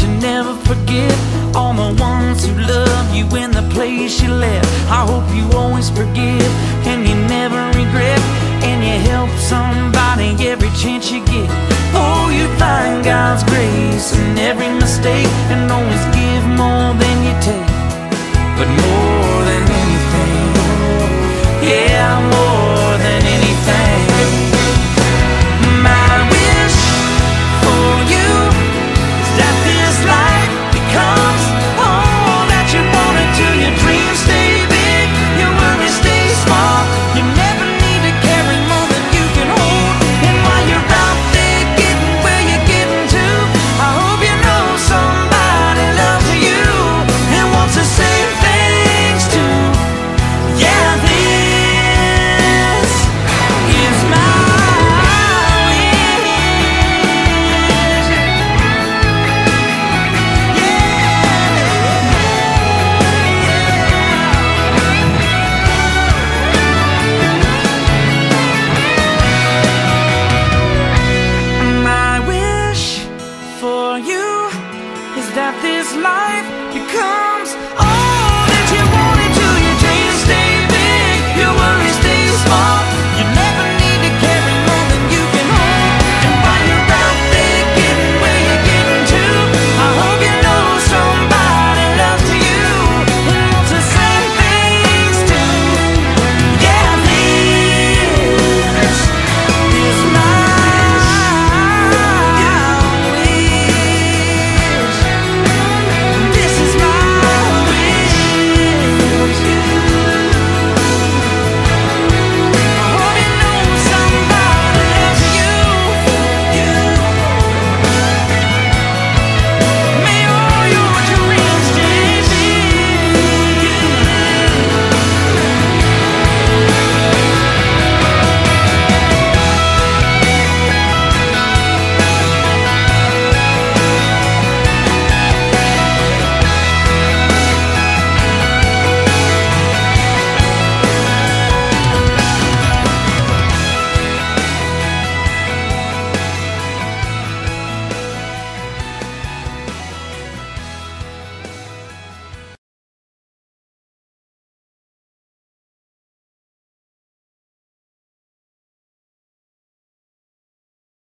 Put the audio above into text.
You never forget. All the ones who love you in the place you left. I hope you always forgive And you never regret. And you help somebody every chance you get that this life becomes all